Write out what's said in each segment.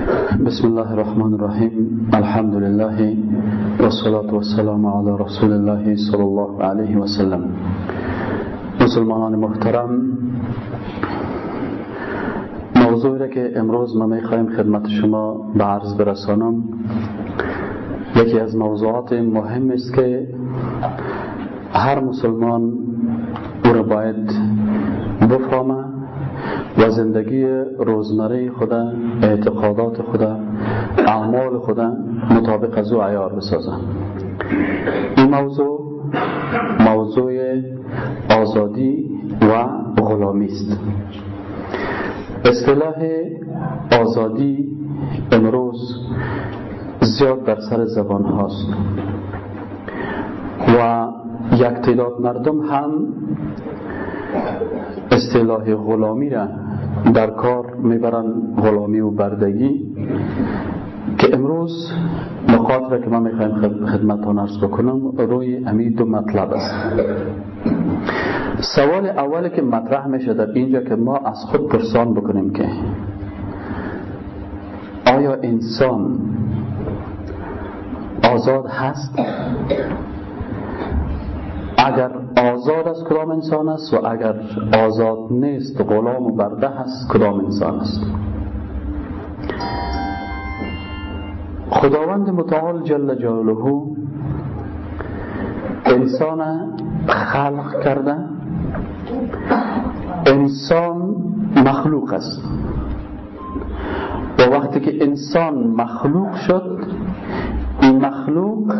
بسم الله الرحمن الرحيم الحمد لله والصلاة والسلام على رسول الله صلى الله عليه وسلم. مسلمانان محترم موضوعی را که امروز ما می‌خوایم خدمت شما به عرض برسانم یکی از موضوعات مهم است که هر مسلمان او را باید و زندگی روزمره خدا اعتقادات خدا اعمال خدا مطابق از او عیار بسازه این موضوع موضوع آزادی و غلامی است. اصطلاح آزادی امروز زیاد در سر زبان هاست و یک تعداد مردم هم اصطلاح غلامی را در کار می‌برن غلامی و بردگی. که امروز نقاط را که من می‌خوایم خدمت ارز بکنم روی امید دو مطلب است. سوال اولی که مطرح میشه در اینجا که ما از خود پرسان بکنیم که آیا انسان آزاد هست؟ اگر آزاد است کدام انسان است و اگر آزاد نیست غلام و برده هست کدام انسان است؟ خداوند متعال جل جلاله انسان خلق کرده انسان مخلوق است. و وقتی که انسان مخلوق شد مخلوق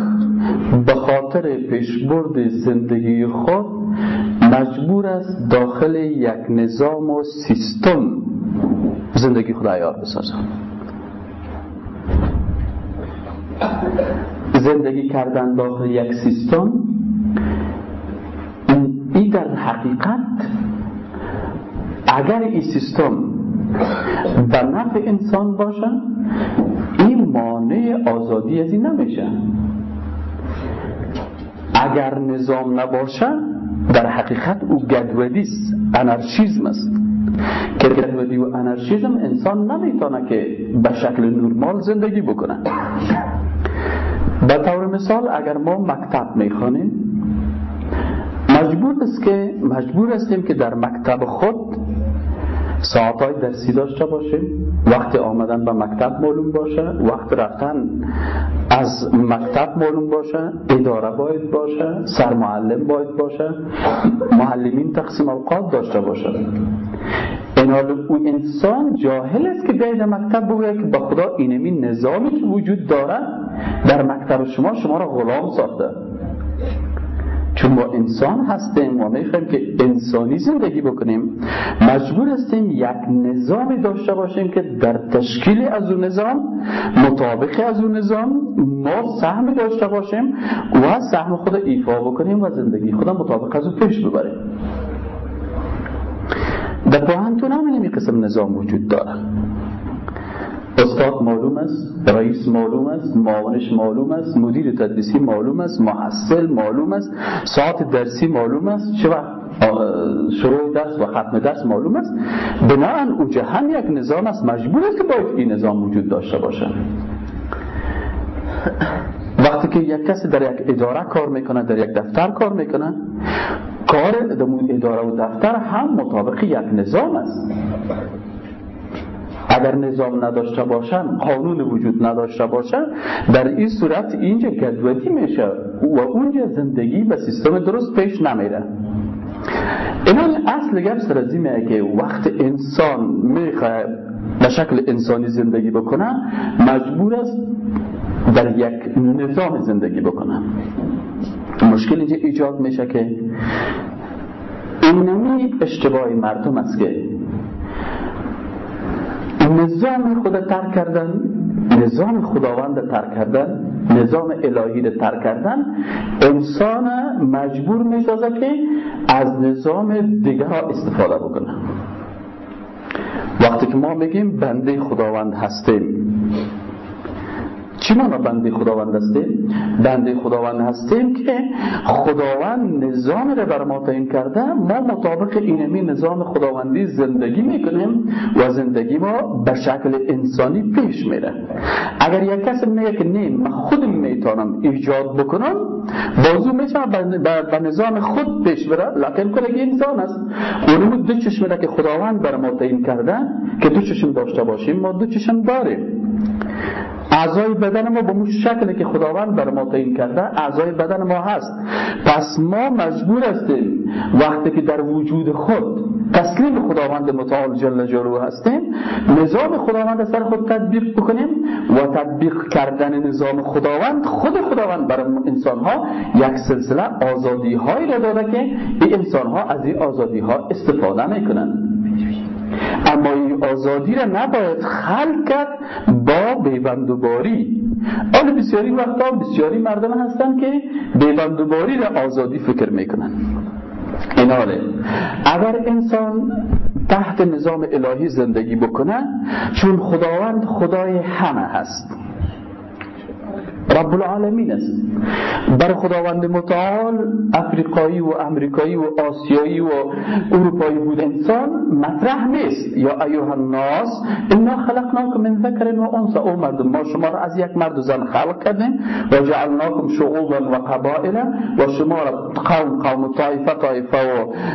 به خاطر پیشبرد زندگی خود مجبور است داخل یک نظام و سیستم زندگی خود عیار بسازد. زندگی کردن داخل یک سیستم این در حقیقت اگر این سیستم به نفع انسان باشه این مانع آزادی از این نمیشه. اگر نظام نباشه در حقیقت او گدودی است انارشیزم است. که گدودی و انارشیزم انسان نمی‌تونه که به شکل نرمال زندگی بکنه. به طور مثال اگر ما مکتب می‌خوانیم مجبور است که مجبور هستیم که در مکتب خود ساعتهای درسی داشته باشیم. وقت آمدن به مکتب معلوم باشه. وقت رفتن از مکتب معلوم باشه. اداره باید باشه. سرمعلم باید باشه. معلمین تقسیم اوقات داشته باشه. اون انسان جاهل است که بیاید مکتب بگوید که به خدا اینمی نظامی که وجود داره در مکتب شما شما را غلام ساخته. ما انسان هستیم و می‌خوایم که انسانی زندگی بکنیم. مجبور هستیم یک نظامی داشته باشیم که در تشکیل از اون نظام مطابق از اون نظام ما سهم داشته باشیم و سهم خود ایفا بکنیم و زندگی خود مطابق از اون پیش ببریم. در پاهنتون هم این قسم نظام وجود داره. استاد معلوم است رئیس معلوم است معاونش معلوم است مدیر تدریسی معلوم است محصل معلوم است ساعت درسی معلوم است چه وقت شروع درس و ختم درس معلوم است. بناهن او جهان یک نظام است. مجبور است که باید این نظام وجود داشته باشه. وقتی که یک کسی در یک اداره کار می‌کنه در یک دفتر کار می‌کنه کار اداره و دفتر هم مطابق یک نظام است. اگر نظام نداشته باشن قانون وجود نداشته باشن در این صورت اینجا گدودی میشه و اونجا زندگی به سیستم درست پیش نمیره. اینال اصل گپ سر از که وقت انسان می‌خواه به شکل انسانی زندگی بکنه مجبور است در یک نظام زندگی بکنه. مشکل اینجا ایجاد میشه که اینمی اشتباه مردم است که نظام خود ترک کردن نظام خداوند ترک کردن نظام الهی رو ترک کردن انسان مجبور می‌سازه که از نظام دیگر استفاده بکنه. وقتی که ما میگیم بنده خداوند هستیم چی ما بنده خداوند هستیم؟ بنده خداوند هستیم که خداوند نظام رو بر ما تعیین کرده ما مطابق اینمی نظام خداوندی زندگی می‌کنیم و زندگی ما به شکل انسانی پیش میره. اگر یک کس میگه که نه من خودم می‌تونم ایجاد بکنم بازو میشه به نظام خود پیش بره لکن کل انسان است. اونمو دو چشم که خداوند بر ما تعیین کرده که دو چشم داشته باشیم ما دو چشم داریم. اعضای بدن ما به اون شکلی که خداوند بر ما تعیین کرده اعضای بدن ما هست. پس ما مجبور هستیم وقتی که در وجود خود تسلیم خداوند متعال جل جلاله هستیم نظام خداوند سر خود تطبیق بکنیم و تطبیق کردن نظام خداوند خود خداوند بر انسان ها یک سلسله آزادی هایی را داده که این انسان ها از این آزادی ها استفاده می‌کنند. اما این آزادی را نباید خلق کرد با بیبندوباری. آن بسیاری وقتا بسیاری مردم هستند که بیبندوباری را آزادی فکر می‌کنن این حاله اگر انسان تحت نظام الهی زندگی بکنه چون خداوند خدای همه هست. رب العالمین است. بر خداوند متعال افریقایی و امریکایی و آسیایی و اروپایی بود انسان مطرح نیست. یا ایها الناس انا خلقناکم من ذکر و انثى. او مردم ما شما را از یک مرد و زن خلق کردیم و جعلناکم شعوبا و قبائل و شما را قوم قوم طایفه طایفه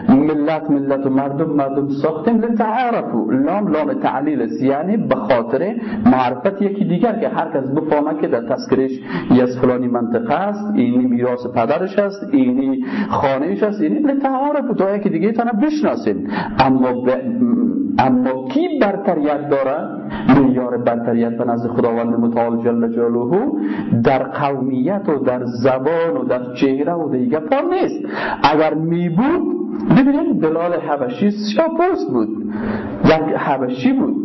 و ملت ملت و مردم مردم ساختیم. لتعارفوا. لام لام تعلیل است. یعنی به خاطر معرفت یکی دیگر که هر کس بفهمه که در تذکرش ای از فلانی منطقه است اینی میراث پدرش است اینی خانهش است اینی لتعارف تا که دیگه تنه بشناسیم. اما ب... اما کی برتریت داره معیار برتریت به نزد خداوند متعال جل جلاله در قومیت و در زبان و در چهره و دیگه پا نیست. اگر می بود ببینید بلال حبشی سیاپوست بود. یک حبشی بود.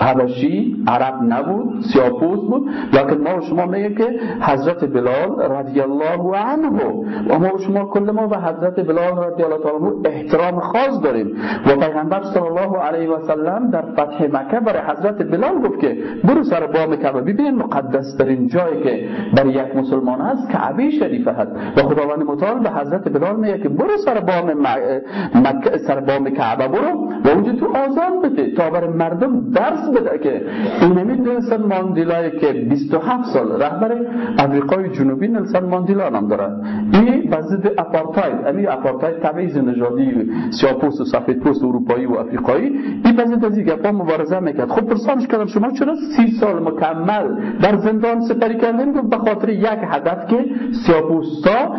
حبشی عرب نبود سیاپوس بود. لکن ما و شما میگه که حضرت بلال رضی الله عنه. و ما و شما کل ما به حضرت بلال رضی الله عنه احترام خاص داریم. و پیغمبر صلی الله علیه و سلم در فتح مکه برای حضرت بلال گفت که برو سر بام کعبه. ببین مقدس ترین جایی که برای یک مسلمان هست کعبه شریفه هست. و خداوند متعال به حضرت بلال میگه که برو سر بام مکه سر بام کعبه برو و اونجا تو آزاد بده تا برای مردم درس بده که اینمی نلسن ماندیلایی که 27 سال رهبر افریقای جنوبی نلسن ماندیلا نام داره این بزد اپارتاید امی اپارتاید تبعیض نژادی سیاپوست و سفید پوست اروپایی و افریقایی این بزد از این مبارزه می‌کرد. خب پرسانش کردم شما چرا سی سال مکمل در زندان سپری کردین؟ گفت به خاطر یک هدف که سیاپوستا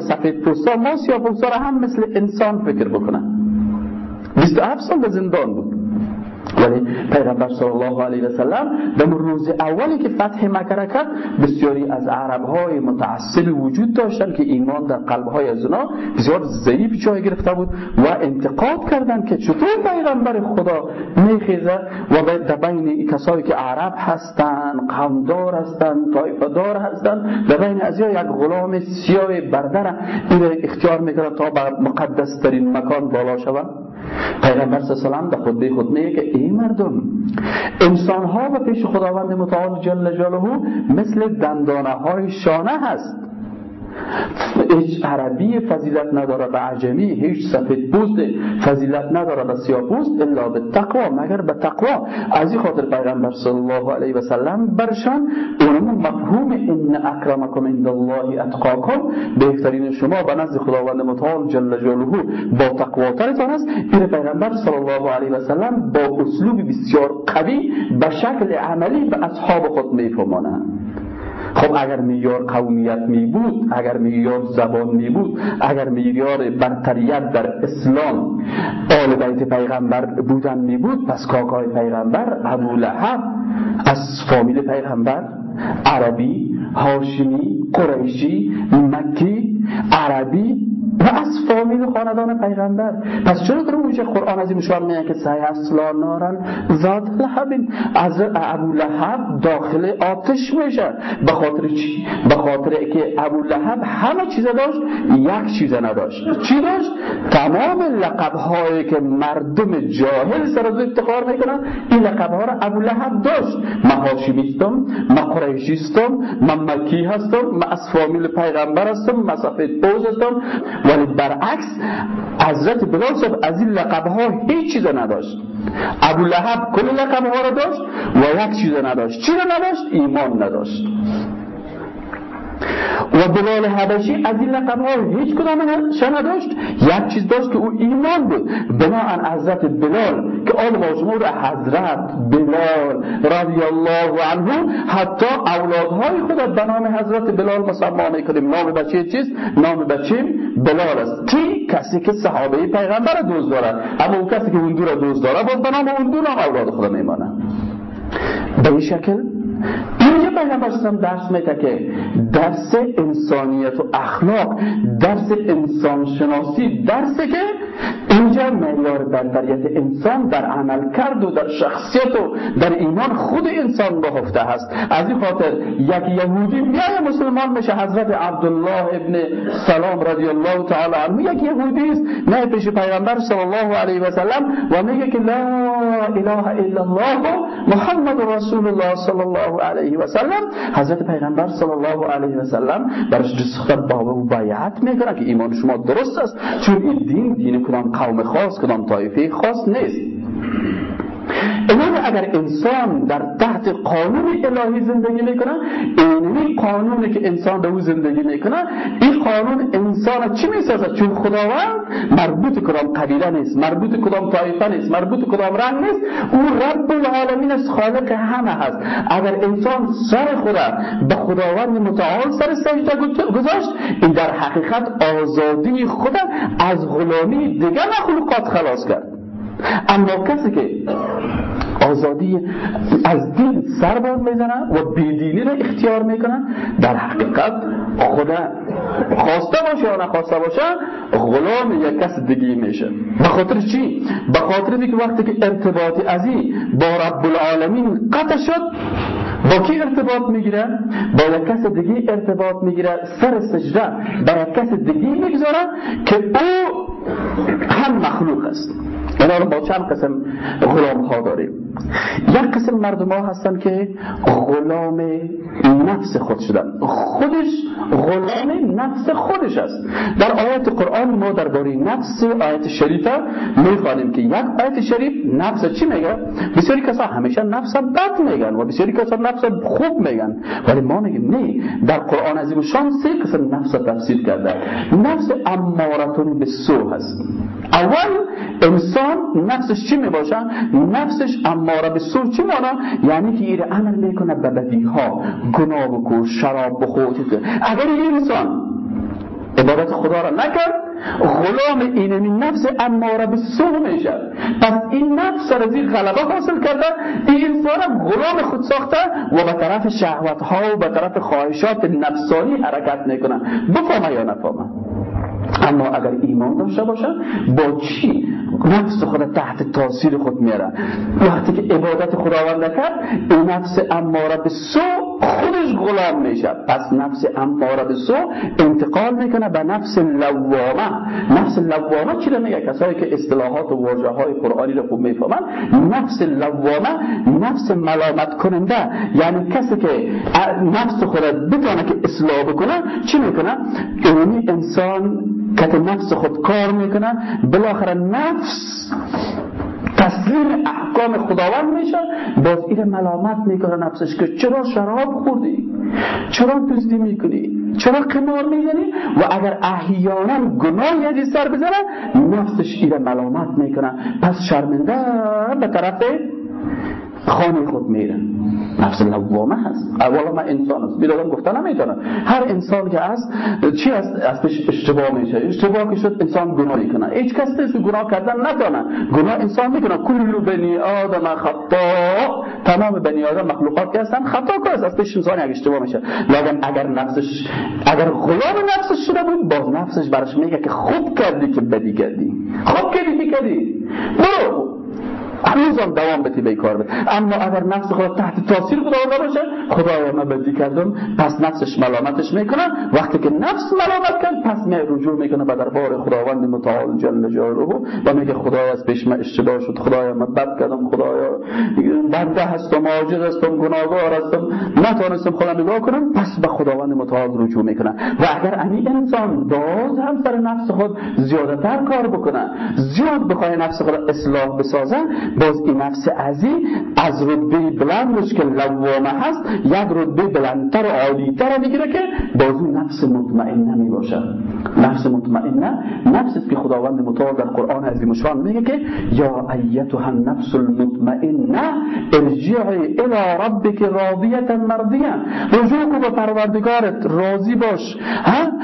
سفید پوستا ما سیاپوستا را هم مثل انسان فکر بکنن. 27 سال به زندان بود. ولی پیغمبر صلی الله علیه و سلم در روز اولی که فتح مکه کرد بسیاری از عرب های متعصب وجود داشتن که ایمان در قلب های از اونا بسیار ضعیف جای گرفته بود و انتقاد کردند که چطور پیغمبر خدا میخیزه و در بین کسایی که عرب هستند قومدار هستند طایفدار هستند در بین از یک غلام سیاه بردر این اختیار می‌کنه تا به مقدس ترین مکان بالا شود. پیغمبر صلی الله علیه و به خود خود میگه که ای مردم. انسان ها و پیش خداوند متعال جل جلاله مثل دندانه های شانه هست. عربی فضیلت نداره به عجمی هیچ سفید پوست فضیلت نداره به سیاه پوست الا به تقوا. مگر به تقوا؟ از این خاطر پیغمبر صلی الله علیه و سلم برشان اونم مفهوم ان اکرمکم عند الله اتقاکم. بهترین شما به نزد خداوند متعال جل جلاله با تقواترتان است. این پیغمبر صلی الله علیه و سلم با اسلوب بسیار قوی به شکل عملی به اصحاب خود میفهمانند خب اگر میار قومیت می بود اگر میار زبان می بود اگر میار برتریت در اسلام آل بیت پیغمبر بودن می بود پس کاکای پیغمبر ابو لحب از فامیل پیغمبر عربی هاشمی قریشی مکی عربی و از فامیل خاندان پیغمبر. پس چرا در اونجا قرآن از این شان میگه که سیصلا نارن؟ ذات لهب از ابو لهب داخل آتش میشه. به خاطر چی؟ به خاطر که ابو لهب همه چیز داشت یک چیز نداشت. چی داشت؟ تمام لقب هایی که مردم جاهل سر از افتخار می‌کنن این لقب ها را ابو لهب داشت. من هاشمیستم من قریشیستم من مکی هستم من از فامیل پیغمبر هستم من سفید پوز ولی برعکس حضرت بلال از این لقب ها هیچ چیز نداشت. ابو لهب کل لقب ها را داشت و یک چیز نداشت. چی نداشت؟ ایمان نداشت. و بلال حبشی از این لقب ها هیچ کدام نداشت. یک چیز داشت که او ایمان بود. بناهن حضرت بلال که آل ماشمور حضرت بلال رضی الله عنه حتی اولادهای خود به نام حضرت بلال مسما می‌کنیم. نام بچه چیست؟ نام بچه بلال است. کی؟ کسی که صحابه پیغمبر دوست دارد. اما اون کسی که اون دو را دوست دارد باز به نام اون دو نام اولاد خود میمانه به این شکل اینجا پیغمبر اسلام درس میده که درس انسانیت و اخلاق درس انسان شناسی درسه که اینجا معیار برتریت انسان در عمل کرد و در شخصیت و در ایمان خود انسان بهفته هست از این خاطر یک یهودی میای مسلمان میشه حضرت عبدالله ابن سلام رضی الله تعالی عنه. یک یهودی است نه پیش پیغمبر صلی الله علیه و سلم و میگه که لا اله الا الله محمد رسول الله صلی الله علیه و سلم. حضرت پیغمبر صلی الله علیه و سلم برش جسخت بابا و بیعت می‌کنه که ایمان شما درست است. چون این دین دین کدام قوم خاص کدام طایفه خاص نیست. امام اگر انسان در تحت قانون الهی زندگی می‌کنه اینمی قانونی که انسان به او زندگی می‌کنه این قانون انسان چی می‌سازد؟ چون خداوند مربوط کدام قبیله نیست مربوط کدام طایفه نیست مربوط کدام رنگ نیست او رب العالمین است خالق همه هست اگر انسان سر خدا به خداوند متعال سر سجده گذاشت این در حقیقت آزادی خود از غلامی دیگر مخلوقات خلاص کرد. اما کسی که آزادی از دین سر باز می‌زنن و بیدینی را اختیار می‌کنن در حقیقت خدا خواسته باشه یا نخواسته باشه غلام یک کس دیگه میشه به خاطر چی؟ به خاطر که وقتی که ارتباطی ازی با رب العالمین قطع شد با کی ارتباط می‌گیره؟ با یک کس دیگه ارتباط می‌گیره سر سجده با یک کس دیگه می‌گذاره که او هم مخلوق است اینا با چند قسم غلام ها داریم. یک قسم مردم ها هستن که غلام نفس خود شدن. خودش غلام نفس خودش است. در آیت قرآن ما درباره نفس آیت شریفه می‌خوانیم که یک آیت شریف نفس چی میگه؟ بسیاری کسا همیشه نفس بد میگن و بسیاری کسا نفس خوب میگن. ولی ما میگیم نه. در قرآن عظیم شان سه قسم نفس تفسیر کرده. نفس امارتون به سو هست. اول انسان نفسش چی می‌باشه نفسش اماره به سو چی مانا؟ یعنی که ایره عمل می‌کنه به بدی ها گناه بکن شراب بخور اگر این انسان عبادت خدا را نکرد غلام اینمی نفس اماره به سو میشه پس این نفس را زیر غلبه حاصل کرده این انسان غلام خود ساخته و به طرف شهوت ها و به طرف خواهشات نفسانی حرکت می‌کنه. بفهمه یا نفهمه اما اگر ایمان داشته باشن با چی؟ نفس خود تحت تاثیر خود میاره وقتی که عبادت خداوند نکرد این نفس اماره به سو خودش غلام میشه. پس نفس اماره به سو انتقال می‌کنه به نفس لوامه. نفس لوامه چی رو میگه؟ کسایی که اصطلاحات و واژه های قرآنی رو خوب می‌فهمن نفس لوامه نفس ملامت کننده یعنی کسی که نفس خود بتونه که اصلاح بکنه چی می‌کنه؟ اینی انسان که نفس خود کار می‌کنن بالاخره نفس تسلیم احکام خداوند میشه. باز این ملامت می‌کنه نفسش که چرا شراب خوردی؟ چرا دزدی می‌کنی؟ چرا قمار می‌زنی؟ و اگر احیانا گناه یادی سر بزنه نفسش این ملامت می‌کنه. پس شرمنده به طرف خانه خود میره. نفس لوامه هست. اولا من انسان است. بیدادم گفتن نمی‌تونه. هر انسان که هست چی هست از اشتباه میشه؟ اشتباه که شد انسان گناه می‌کنه هیچ کس نیست گناه کردن نتونه گناه انسان می‌کنه. کل بنی آدم خطا تمام بنی آدم مخلوقات که هستن خطا کار از پیش انسان یک اشتباه میشه. لکن اگر نفسش اگر غلام نفسش شده بود باز نفسش برش میگه که خوب کردی که بدی کردی. خوب کردی که کردی. برو. هنوزم دوام بتی به کار بده. اما اگر نفس خود تحت تاثیر خدا باشه خدایا من بدی کردم پس نفسش ملامتش می‌کنه. وقتی که نفس ملامت کرد پس می رجوع می‌کنه به دربار خداوند متعال جل جلاله. و میگه خدایا از پیش من اشتباه شد. خدایا من بد کردم خدایا. بنده هستم عاجز هستم گناهگار هستم. نتونستم خودم نگاه کنم پس به خداوند متعال رجوع می‌کنه. و اگر امی انسان باز هم سر نفس خود زیادتر کار بکنه زیاد بخواه نفس خود اصلاح بسازه باز این نفس ازی از رتبه بلندش که لوامه هست یک رتبه بلندتر و عالیتر می‌گیره که باز اون نفس مطمئنه می باشه نفس مطمئنه نفس است که خداوند متعال در قرآن عظیم شان میگه که یا ایتها النفس المطمئنه ارجعی الى ربک راضیه مرضیه رجوع به پروردگارت راضی باش.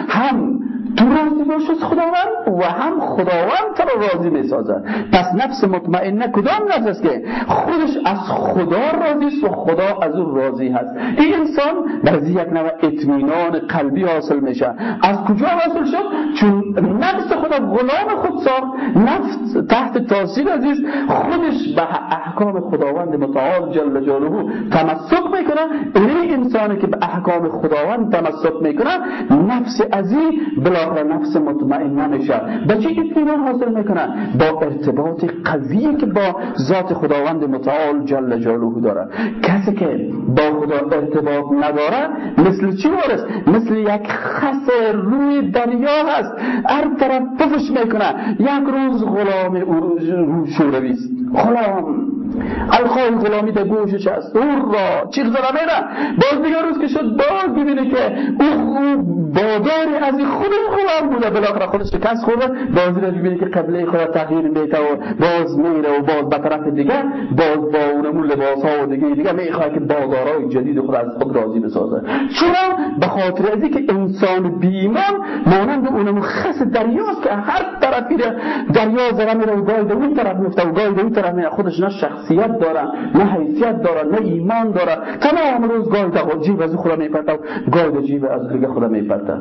هم تو راضی باش از خداوند و هم خداوند تو رو راضی می‌سازه پس نفس مطمئنه کدام نفس است که خودش از خدا راضی است و خدا از او راضی هست. این انسان در یک نوع اطمینان قلبی حاصل میشه. از کجا حاصل شد؟ چون نفس خدا غلام خود ساخت نفس تحت تاثیر عزیز خودش به احکام خداوند متعال جل جلاله تمسک می‌کنه. این انسانی که به احکام خداوند تمسک می‌کنه نفس عزیز بلا بالاخره نفس مطمئن نمیشه به چه اطمینان حاصل می‌کنه با ارتباط قوی که با ذات خداوند متعال جل جلاله داره. کسی که با خدا ارتباط نداره مثل چی وارست مثل یک خس روی دریا هست. هر طرف پفش می‌کنه. یک روز غلام رو شورویست غلام. الخای غلامی در گوشش هست. اون را چیخ زده میره باز دیگه روز که شد باز ببینه که او باداری از خود غلام بوده. بالاخره خودش شکست خورده. باز رو ببینه که قبله خود تغییر میده و باز میره و باز به طرف دیگه. باز با اونمون لباس ها و دیگه دیگه می‌خواد که بازارهای جدید خود از خود راضی بسازه. چرا؟ به خاطر از که انسان بیمان مانند اونمون خس دریاست که هر طرف میره دریا زره میره و گاهی اون طرف میفته و گاهی اون طرف میره. خودش نه شخصیت داره نه حیثیت داره نه ایمان داره تمام روز گاهی جیب از خدا میپرته گاهی جیب از دیگه خدا میپرته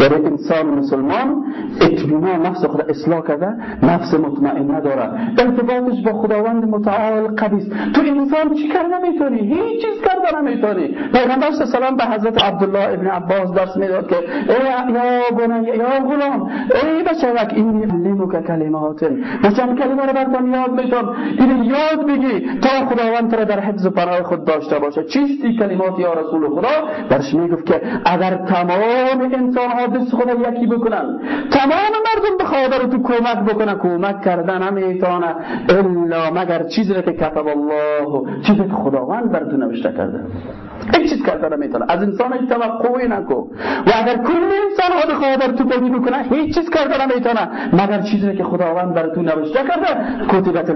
برای انسان مسلمان اطمینان نفس خود اصلاح کرده نفس مطمئنه داره ارتباطش با خداوند متعال قوی تو انسان چی کرده نمی‌تونی؟ هیچ چیز کرده نمی‌تونی. پیغمبر سلام به حضرت عبدالله ابن عباس درس می‌داد که ای یا بنی یا غلام ای بچه‌ک اینی علمک کلمات. من چند کلمه رو براتون یاد می‌تونم این یاد بگی تا خداوند تو در حفظ و پناه خود داشته باشه. چیستی کلمات یا رسول خدا؟ برش می‌گفت که اگر تمام انسان ها دست خود یکی بکنن تمام مردم به خدا تو کمک بکنن کمک کردن نمی‌تونه الا مگر چیزی که کتب الله چیزی که خداوند بر تو نوشته کرده. هیچ چیز کرده نمی‌تونه از انسان هیچ توقعی نکو و اگر کل انسان ها بخواه در تو بگی بکنه هیچ چیز کرده نمی‌تونه مگر چیزی که خداوند بر تو نوشته کرده؟ کتبت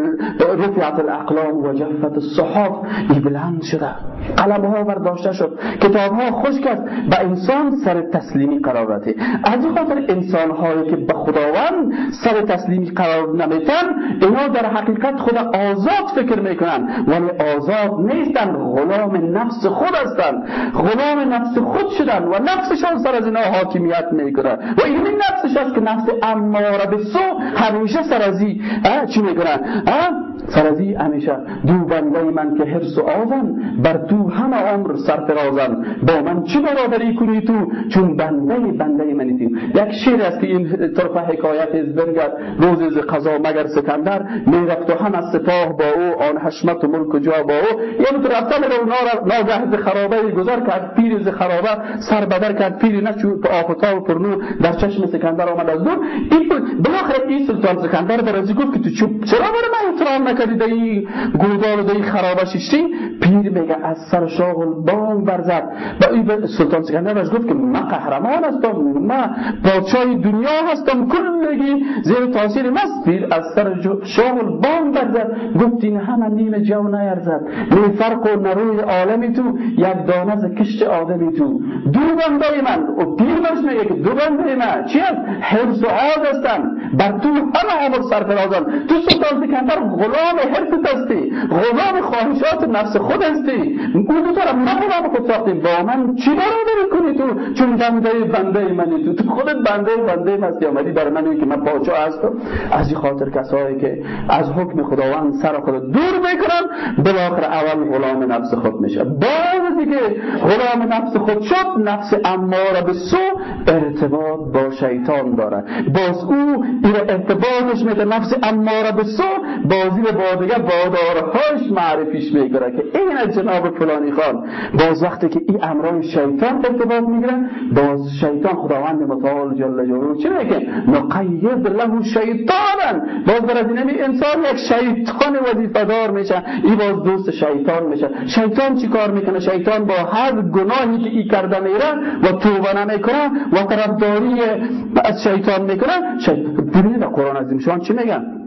رفعت الاقلام و جفت الصحاف. بلند شده. قلم ها برداشته شد. کتاب ها خوش کرد به انسان سر تسلیمی قرار رده از خاطر انسان هایی که به خداوند سر تسلیمی قرار نمیتن اینا در حقیقت خود آزاد فکر می‌کنن. ولی آزاد نیستن. غلام نفس خود هستن. غلام نفس خود شدن و نفسشان سر از اینا حاکمیت می‌کنن. و این نفسش است که نفس اماره به سو همیشه سر از چی می‌کنن؟ فرزی همیشه. دو بنده من که حرس و آزن بر تو همه عمر سرفرازن با من چی برادری کنی تو؟ چون بنده بنده منی تو. یک شیر است که این طرف حکایت از برگرد روز از قضا مگر سکندر. می‌رفت و همه سپاه با او آن حشمت و ملک جا با او. یعنی تو رفتن رو ناگه ز خرابه گذار کرد پیر ز خرابه سر بدر کرد پیر نچو آفتا و پرنور در چشم سکندر آمد از دور. این بالاخره این سلطان سکندر برازی گفت که تو چرا برای من احترام نکردی در این گودال و در این خرابششتی پیر میگه از سر شاغل بانگ برزد و این سلطان سکندر بهش گفت که من قهرمان هستم من پادشاه دنیا هستم کلگی زیر تاثیر مست. پیر از سر شاغل بانگ برزد گفت این همه نیم جو نیرزد. نی فرق و نروی عالمی تو. یک دانه ز کشت آدمی تو. دو بنده من. و پیر بهش میگه دو بنده من. چی هست؟ حرس و آز هستن. بر تو همه عمر سرفرازان تو سلطان سکندر غلام حرس هستی. غلام خواهشات نفس خود هستی. اون دو طرف من غلام خود ساختی با من چی برادری کنی تو؟ چون بنده بنده منی تو. تو خودت بنده بنده هستی. آمدی برای من که من پادشاه هستم. از این خاطر کسایی که از حکم خداوند سر خود دور می‌کنن بالاخره اول غلام نفس خود میشه. بعد دیگه غلام نفس خود شد نفس اماره به سو ارتباط با شیطان داره. باز او این ارتباطش میده نفس اماره به سو بازی به با دیگه بادارهاش معرفیش می‌کنه که این از جناب فلانی خان. باز وقتی که این امرای شیطان ارتباط می‌گیره باز شیطان خداوند متعال جل جلاله چی میگه؟ نقید له شیطانا. باز بر از این انسان یک شیطان وظیفه دار میشه. این باز دوست شیطان میشه. شیطان چی کار می‌کنه؟ شیطان با هر گناهی که ای کرده میره و توبه نمی‌کنه و طرفداری از شیطان می‌کنه ببینید قرآن عظیم شان چی میگن؟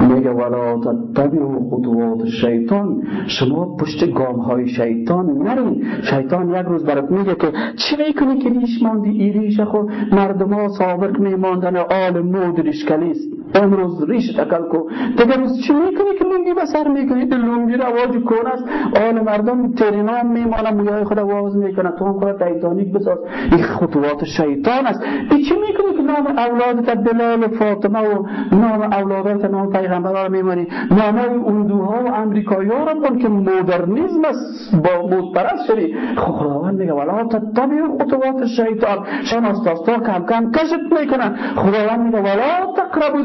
میگه ولا تتبعوا خطوات شیطان شما پشت گام های شیطان نرین. شیطان یک روز برات میگه که چی می‌کنی که ریش ماندی؟ ای ریش خو مردم ها سابق میماندن آل مود ریش کلیست امروز ریش تکل کو. دیگه روز چی می‌کنی که لنگی به سر می‌کنی؟ لنگی رواج کن است. آل مردم ترینا میمانه مویای خود آواز می‌کنه تو هم خود تایتانیک بساز. این خطوات شیطان است. ای چی می‌کنی که نام اولادت بلال فاطمه و نام اولادت نام پیغمبر رو میمانی؟ نام هندوها و امریکایی ها رو کن که مدرنیزم است. با مدپرست شدی خداوند میگه ولا تتبعوا خطوات شیطان. شان آستا آستا کم کم کش می‌کنن. خداوند میگه ولا تقربوا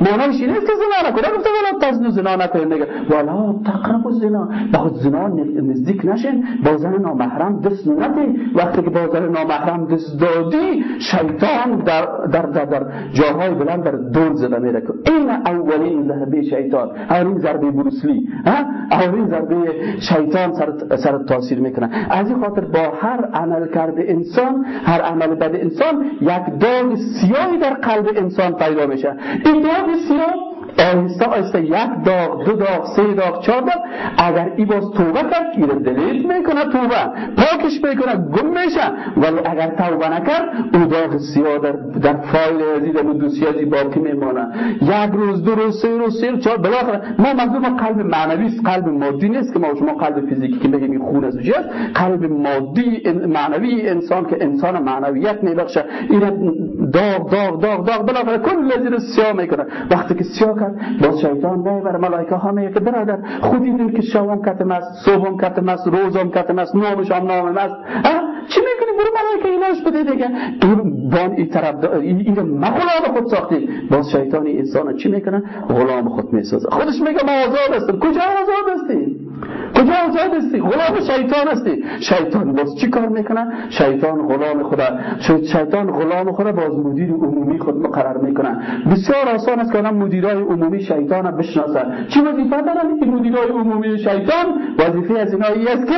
معنیش این نیست که زنا نکنه گفته ولا تزنوا زنا نکنید میگه ولا تقربوا الزنا به خود زنا نزدیک نشین. با زن نامحرم دست ندی وقتی که با زن نامحرم دست دادی شیطان در در در, در جاهای بلند در دور زده میره این اولین ضربه شیطان. اولین ضربه بروسلی اولین ضربه شیطان سر سر تاثیر می‌کنه. از این خاطر با هر عمل کرده انسان هر عمل بد انسان یک داغ سیاهی در قلب انسان پیدا میشه. این داغ سیاه آهسته آهسته یک داغ دو داغ سه داغ چهار داغ اگر ای باز توبه کرد این دلیت می‌کنه توبه پاکش می‌کنه گم میشه. ولی اگر توبه نکرد او داغ سیاه در, در فایل عزیز و دوسیازی باقی میمانه. یک روز دو روز سه روز سه روز چهار بالاخره. ما منظور قلب معنوی است قلب مادی نیست که ما شما قلب فیزیکی که بگیم این خون از است قلب مادی معنوی انسان که انسان معنویت میبخشه. این داغ داغ داغ داغ بالاخره کل زیر سیاه می‌کنه. وقتی که سیاه باز شیطان بر ملائکه ها میگه برادر. خودی دید که شبم کتم است صبحم کتم است روزم کتم است نامش هم نامم است چی می‌کنی؟ برو ملائکه ایناش بده دیگه. این بان این طرف این ما غلام خود ساختی. باز شیطانی انسان چی می‌کنه غلام خود می‌سازه. خودش میگه ما آزاد هستم کجا آزاد هستی کجا آزاد هستی؟ غلام شیطان هستی. شیطان باز چی کار می‌کنه؟ شیطان غلام خدا شیطان غلام خدا باز مدیر عمومی خود مقرر می‌کنه. بسیار آسان است که آدم مدیرای عمومی شیطان بشناسه. چی وظیفه دارن؟ این مدیرای عمومی شیطان وظیفه از اینا است که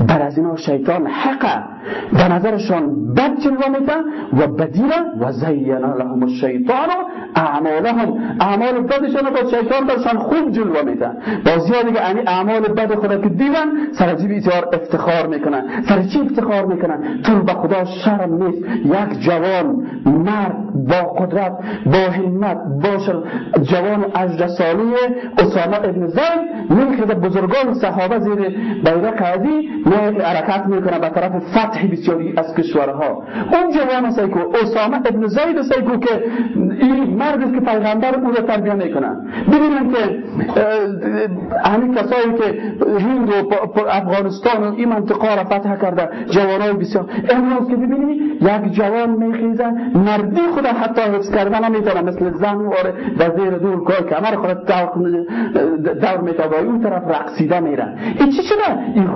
بر از اینا شیطان حقه. به نظرشان بد جلوه میده و بدیره و زین لهم الشیطان اعمالهم. اعمال بدشان با شیطان برشان خوب جلوه میده. بازی دیگه یعنی اعمال بد خدا که دیدن سر جیب افتخار می‌کنن. سر چی افتخار می‌کنن؟ تو به خدا شرم نیست. یک جوان مرد با قدرت با همت با جوان 18 ساله اسامه ابن زید می‌خواد بزرگان صحابه زیر بیرق عزی حرکت می‌کنه به طرف فتح بسیاری از کشورها. اون جوان سیکو اسامه ابن زید سیکو که این مرد که پیغمبر او رو تربیه می‌کنن ببینن که همین کسایی که هند و افغانستان و این منطقه را فتح کرده جوانای بسیار. امروز که ببینی یک جوان میخیزه مردی خدا حتی حفظ کردن نمی‌تونه مثل زن واره در زیر دور کار کمر خود دور می‌تونه اون طرف رقصیده میره. این چی شده؟ این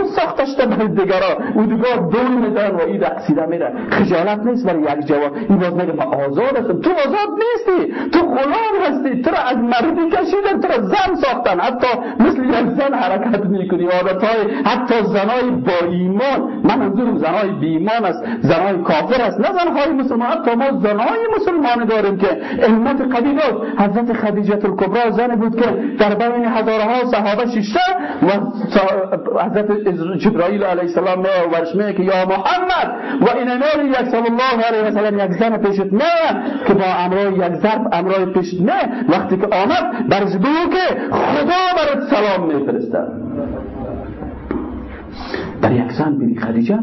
غلام ساختش برای دیگرا او دیگر دور میدن و این رقصیده میره خجالت نیست برای یک جوان. این باز میگه ما آزاد هستم تو آزاد نیستی. تو غلام هستی. تو از مردی کشیدن. تو زن ساختن. حتی مثل یک زن حرکت می‌کنی. عادتهای حتی زنای با ایمان. من منظورم زنای بی ایمان است. زنای کافر است. نه زنهای مسلمان. حتی ما زنهای مسلمان داریم که امت قبیلات حضرت خدیجه الکبرا زن بود که در بین هزارها صحابه شیشه و حضرت جبرائیل علیه السلام می ورش می که یا محمد و این امیر یک صلی الله علیه و یک زن پیشت نه که با امرای یک ضرب امرای پیشت نه وقتی که آمد برش بگو که خدا برات سلام میفرستد زن بیبی خدیجه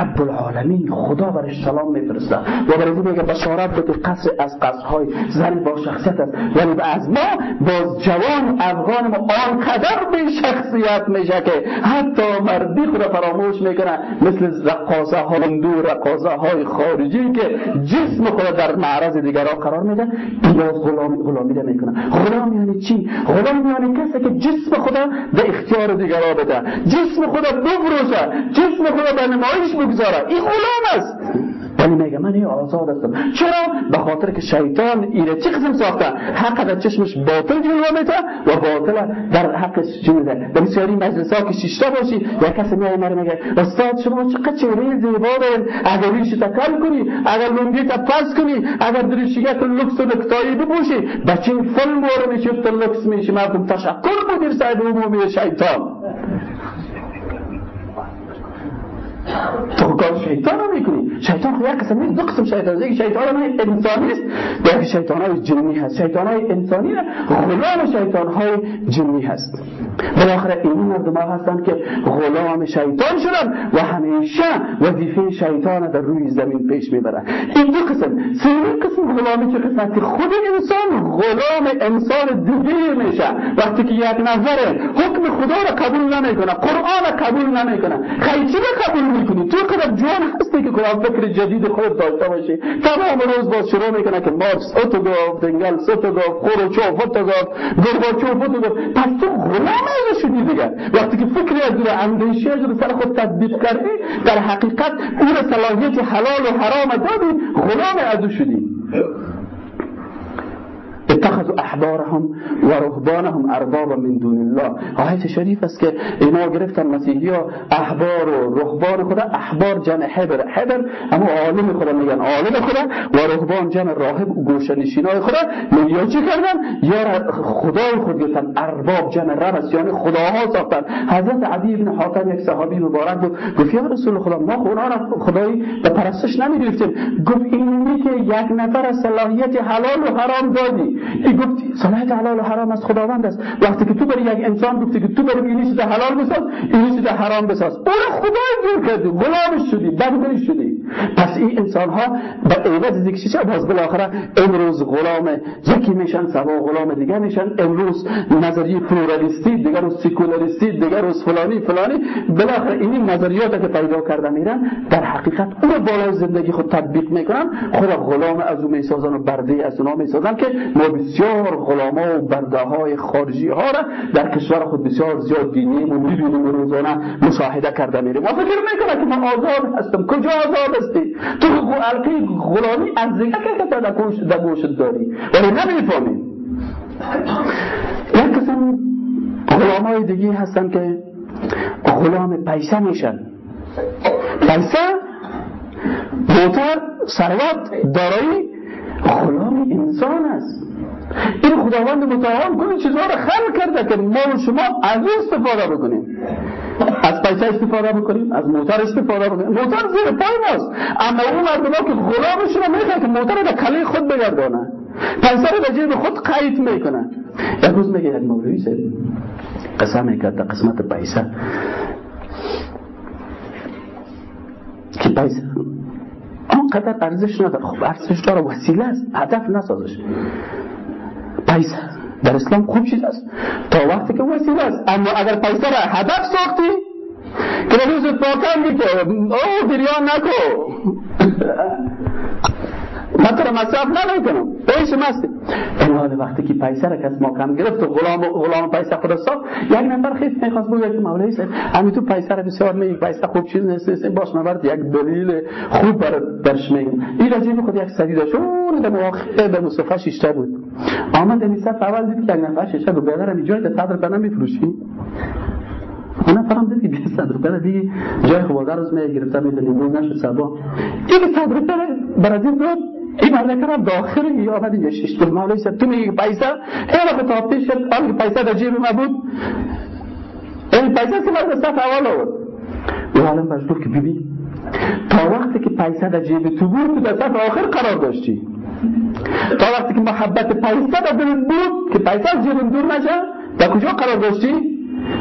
رب العالمین خدا برش سلام میفرسته. و برای میگه بشارت بده قصر از قصرهای زن با شخصیت است. ولی از ما باز جوان افغان ما آنقدر به شخصیت میشه که حتی مردی خود فراموش می‌کنه. مثل رقاصه ها دو رقاصه های خارجی که جسم خود در معرض دیگران قرار میده باز غلامی غلامی می‌کنه. غلام یعنی چی؟ غلام یعنی کسی که جسم خدا به اختیار دیگران بده. جسم خدا بفروشه. جسم خود به نمایش بگذاره این غلام است. ولی میگه من این آزاد هستم. چرا؟ به خاطر که شیطان ایره چه قسم ساخته؟ حق در چشمش باطل جلوه میته و باطل در حقش چی میده. در بسیاری مجلس ها که شیشتا باشی یا کسی میای مره میگه استاد شما چقدر چهره زیبا دارین. اگر ریش کل کنی اگر لنگی تا پس کنی اگر دریشیگت لکس و نکتایی بپوشی بچه باره میشه تو لکس میشه مردم تشکر مدیر سعید عمومی شیطان. تو کار شیطان رو می‌کنی شیطان یک قسم نیست دو قسم شیطان. یک شیطان های انسانی است و یک شیطان های جنی هست. شیطان های انسانی غلام شیطان های جنی هست. بالاخره این مردم ها هستند که غلام شیطان شدن و همیشه وظیفه شیطان در روی زمین پیش می‌برن. این دو قسم سومین قسم غلامی که خود انسان غلام انسان دیگه میشه. وقتی که یک نظر حکم خدا را قبول نمی‌کنه قرآن را قبول نمی‌کنه. خیلی قبول می‌کنی؟ تو قدر جوان هستی که کلا فکر جدید خود داشته باشی. تمام روز باز شروع می‌کنه که مارکس اتو گفت دنگل ستو گفت خروچوف اتو گفت گرباچوف اتو گفت. پس تو غلام از شدی دیگر وقتی که فکری از دور اندیشه از سر خود تطبیق کردی در حقیقت او را صلاحیت حلال و حرام دادی غلام از شدی. اتخذوا احبارهم و رهبانهم اربابا من دون الله. آیت شریف است که اینا گرفتن مسیحی ها احبار و رهبان خدا احبار جمع حبر حبر اما عالم خدا میگن عالم خدا و رهبان جمع راهب و های خدا. یا چی کردن؟ یا خدای خود گرفتن ارباب جمع رب است یعنی خداها ساختن. حضرت عدی بن حاتم یک صحابی مبارک بود گفت یا رسول خدا ما اونا را خدایی به پرستش نمی‌گرفتیم گفت اینی که یک نفر صلاحیت حلال و حرام دادی. این گفتی صلاحیت حلال و حرام از خداوند است. وقتی که تو بری یک انسان گفتی که تو بری این چیز حلال بساز این چیز حرام بساز. اون خدای جور کردی غلامش شدی بندگی شدی. پس این انسان ها به عوض دیگه چه باز بالاخره امروز غلام یکی میشن سوا غلام دیگر میشن. امروز نظریه پلورالیستی دیگر روز سیکولاریستی دیگر روز فلانی فلانی. بالاخره این نظریات که پیدا کرده میرن در حقیقت اون بالای زندگی خود تطبیق می‌کنن. خود غلام از اون می‌سازن و برده از اونها می‌سازن که ما بسیار غلاما و برده های خارجی ها را در کشور خود بسیار زیاد دینی و می‌بینیم روزانه مشاهده کرده میریم. ما فکر می‌کنه که من آزاد هستم. کجا آزاد؟ هستی؟ تو علقه غلامی از دیگه که در گوشت داری. ولی نمی‌فهمی. یک قسم غلام های دیگه هستن که غلام پیسه میشن. پیسه موتر ثروت دارایی. غلام انسان است. این خداوند متعال کنی چیزها رو خلق کرده که ما و شما از استفاده بکنیم. از پیسه استفاده بکنیم از موتر استفاده بکنیم. موتر زیر پای ماست. اما اون مردم که غلامشون رو می‌خواد که موتر رو کلی خود بگردانه پیسه رو به جیب خود قید می‌کنه یک روز میگه یک مولوی سید قسم کرد در قسمت پیسه. که پیسه؟ آنقدر ارزش نداره. خب ارزش داره وسیله است. هدف نسازش. پیسه. در اسلام خوب چیز است. تا وقتی که وسیله است. اما اگر پیسه را هدف ساختی که روز پاکن که او گریان نکو من تو مصرف نمی‌کنم پیش مستی. این حال وقتی که پیسه را کس ما کم گرفت و غلام غلام پیسه خود ساخت یک نفر خیلی می‌خواست بگه که مولوی صاحب همین تو پیسه را بسیار می پیسه خوب چیز نیست نیست. باش من یک دلیل خوب برای درش میگم این رجیب خود یک سری داشت. اون در مواقع به مصطفی شیشته بود. آمد این صف اول دید که یک نفر بود بیادر همی جای صدر بنا میفروشی؟ اون نفرم دید که 20 روپیه دیگه جای خوبادر روز می گرفته می‌دونی روز نشد سبا این 100 روپیه برای دید این مملکت داخل یا آمد اینجا شش تو مولای تو میگی پیسه؟ این وقت تا پیش آن که پیسه در جیب ما بود. این پیسه که من صف اول آورد. او عالم برش گفت که ببین تا وقتی که پیسه در جیب تو بود تو صف آخر قرار داشتی. تا وقتی که محبت پیسه در دلت بود که پیسه از جیب دور نشه در کجا قرار داشتی؟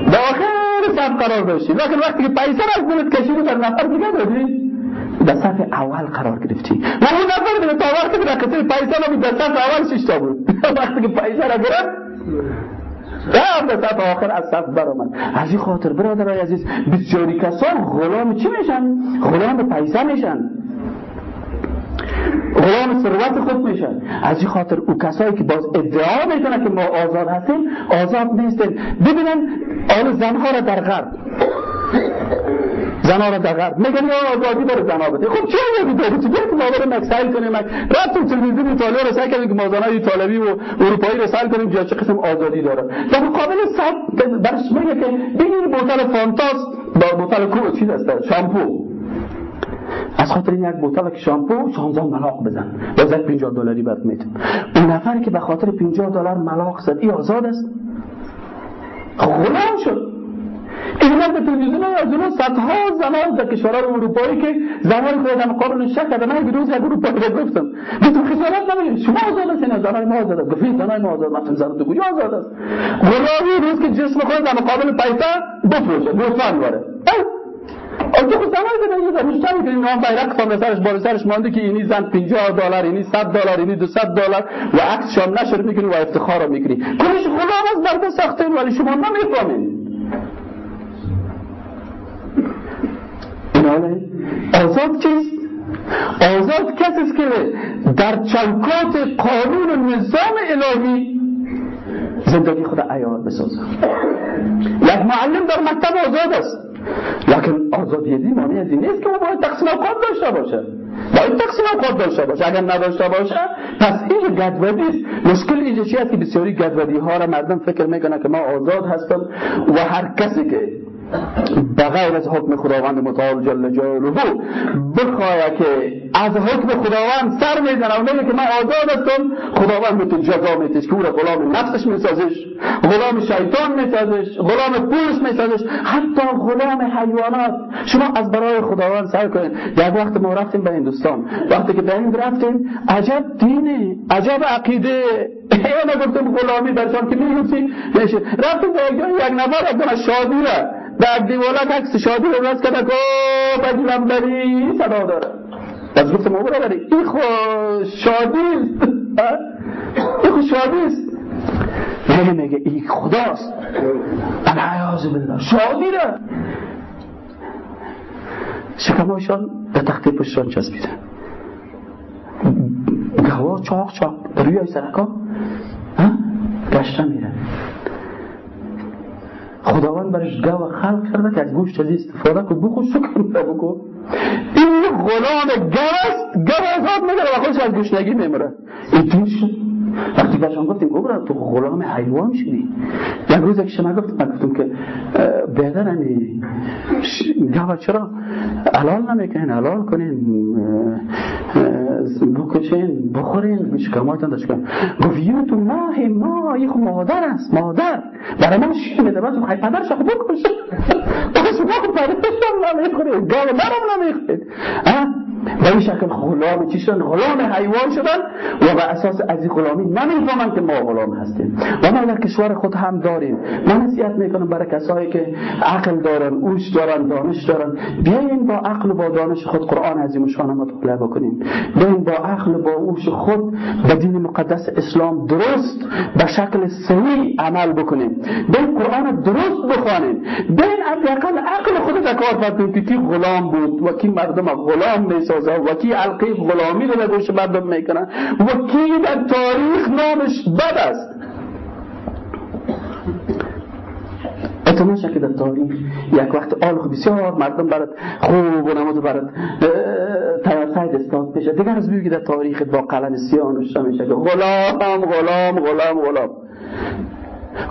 در آخر صف قرار داشتی. لیکن وقتی که پیسه از دلت کشیدی در نفر دیگه دادی. در صف اول قرار گرفتی. و اون نفر دیگه تا وقتی که در قصه پیسه نبود در صف اول ششتا بود. وقتی که پیسه را گرفت در صف آخر از صف برآمد. از این خاطر برادرای عزیز بسیاری کسان غلام چی میشن؟ غلام پیسه میشن. غلام ثروت خود میشن. از این خاطر او کسایی که باز ادعا می‌کنن که ما آزاد هستیم آزاد نیستیم. ببینن آن زنها را در غرب. زنا غرب میگن یا آزادی برای زنا بده خب چه آزادی؟ داری تو بیاید ما بریم مکسایل کنیم. رفتیم تلویزیون ایتالیا رو سعی کردیم که ما زنای ایتالوی و اروپایی رو سعی کنیم چه قسم آزادی داره در مقابل صد برش میگه که بگیر بوتل فانتاس با بوتل کو چیز هست شامپو. از خاطر این یک بوتل که شامپو 16 ملاق بزن. باز یک 50 دلاری برات میدم. اون نفری که به خاطر 50 دلار ملاق زد این آزاد است؟ غلام شد. این به تلویزیون یا جلو صدها زنان در کشورهای اروپایی که زنان خود در مقابل شک کرده من روز یک اروپایی رو گفتم. گفتم خجالت نمیگید شما آزاد هستین زنان ما آزاد است گفتید زنان ما آزاد مثلا زن تو کجا آزاد است غلامی روز که جسم خود در مقابل پیسه بفروشه گوسفند باره تو خود زنان که در مشتری که نام بیرق سامن سرش بالا سرش مانده که اینی زن 50 دلار اینی 100 دلار اینی 200 دلار و عکس شام نشر می‌کنی و افتخار می‌کنی کلش غلام از برده ساخته ولی شما نمی‌فهمید بله. آزاد چیست؟ آزاد کسی است که در چوکات قانون و نظام الهی زندگی خود عیار بسازه. یک معلم در مکتب آزاد است. لکن آزادی دی معنی از نیست که او باید تقسیم اوقات داشته باشه. باید تقسیم اوقات داشته باشه. اگر نداشته باشه پس این گدودی است. مشکل اینجا چی است که بسیاری گدودی ها را مردم فکر می‌کنه که ما آزاد هستم و هر کسی که بغیر از حکم خداوند متعال جل جلاله بخواهد که از حکم خداوند سر می‌زنه و میگه که من آزاد هستم. خداوند به تو جزا میتش که او غلام نفسش میسازش. غلام شیطان میسازش. غلام پولش میسازش. حتی غلام حیوانات. شما از برای خداوند سر کنید. یک وقت ما رفتیم به هندوستان. وقتی که به هند رفتیم عجب دینی عجب عقیده. اینا گفتم غلامی برشان که می‌گفتی رفتیم به یک نفر از شادی را. در دیوالت عکس شادی رو راست کرده که بجلم بری صدا داره. از گفتم او بری. این خو شادی. این خو شادی. است میگه این خداست. العیاذ بالله. شادی را. شکمایشان به تخته پشتان چسبیده. گواه چاق چاق. روی سرکا گشتن میره. خداوند برش گاو خلق کرده که از گوشت از استفاده کن. بخور شکر بکن این غلام گاو آزاد میگره و خودش از گوشنگی میمره این وقتی برشان گفتیم گفت تو غلام حیوان شدی. یک روز که شما گفتم من گفتم که بهتر همی گاو چرا؟ حلال نمی‌کنین حلال کنین بکشین بخورین. شکماتان داشت کن گفت یه تو ماه ما یه مادر است مادر. برای ما شیر میده بعد خواهی پدرش خود بکشه بکش بکش پدرش هم گاو مرم نمی‌خورید. به این شکل غلام چی شدن غلام حیوان شدن و به اساس از این غلامی نمی‌فهمن که ما غلام هستیم. و ما در کشور خود هم داریم. من نصیحت می‌کنم برای کسایی که عقل دارن اوش دارن دانش دارن بیاین با عقل و با دانش خود قرآن عظیم شان مطالعه بکنیم. بیاین با عقل و با اوش خود به دین مقدس اسلام درست به شکل صحیح عمل بکنیم. بیاین قرآن درست بخوانیم. بیاین حداقل عقل خود کار که کی غلام بود و کی مردم غلام میسا می‌سازه و کی غلامی رو به گوش مردم می‌کنه و کی در تاریخ نامش بد است. اعتماد که در تاریخ یک وقت آل بسیار مردم برات خوب و نماز برات تیار استاد بشه دیگر از که در تاریخ با قلم سیاه نوشته میشه غلام غلام غلام غلام.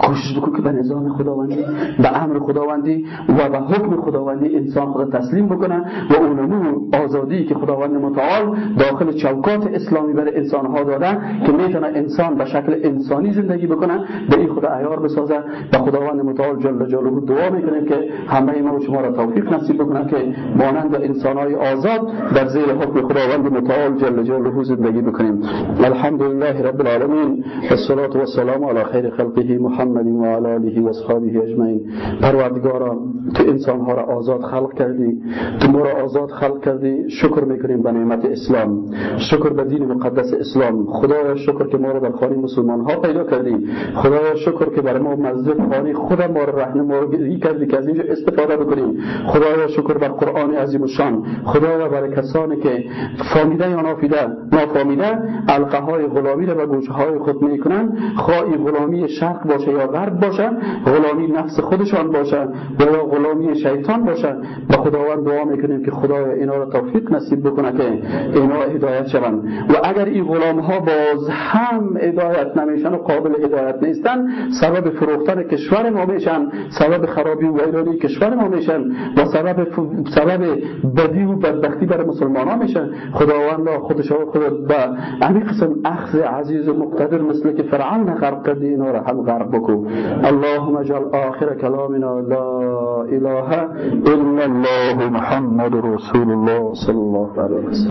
کوشش بکن که به نظام خداوندی به امر خداوندی و به حکم خداوندی انسان خدا تسلیم بکنه و اونمو آزادی که خداوند متعال داخل چوکات اسلامی برای انسان ها داده که می‌تونه انسان به شکل انسانی زندگی بکنه به این خدا عیار بسازه و خداوند متعال جل جلاله دعا می‌کنیم که همه ما و شما را توفیق نصیب بکنه که مانند انسان های آزاد در زیر حکم خداوند متعال جل جلاله زندگی بکنیم. الحمدلله رب العالمین والصلاه والسلام علی خیر خلقه محمد و علی و اصحابه اجمعین. پروردگارا تو انسان ها را آزاد خلق کردی. تو ما را آزاد خلق کردی. شکر می‌کنیم به نعمت اسلام. شکر به دین مقدس اسلام. خدایا شکر که ما را در خانه مسلمان ها پیدا کردی. خدایا شکر که برای ما مسجد خانه خود ما را راهنمایی کردی که از اینجا استفاده بکنیم. خدایا شکر بر قرآن عظیم شان. خدایا برای کسانی که فامیده یا نافیده نافامیده علقه های غلامی را به گوشه های خود می‌کنن خواهی غلامی شرق باشه یا غرب باشن غلامی نفس خودشان باشن یا غلامی شیطان باشن. به خداوند دعا می‌کنیم که خدای اینا را توفیق نصیب بکنه که اینا هدایت شوند. و اگر این غلام ها باز هم هدایت نمیشن و قابل هدایت نیستن سبب فروختن کشور ما میشن سبب خرابی و ویرانی کشور ما میشن و سبب سبب بدی و بدبختی برای ها میشن. خداوند خودش خود به همین قسم اخذ عزیز و مقتدر مثل که فرعون غرق کردی اینا را هم غرق بکو اللهم اجعل آخر كلامنا لا إله إلا الله محمد رسول الله صلى الله عليه وسلم.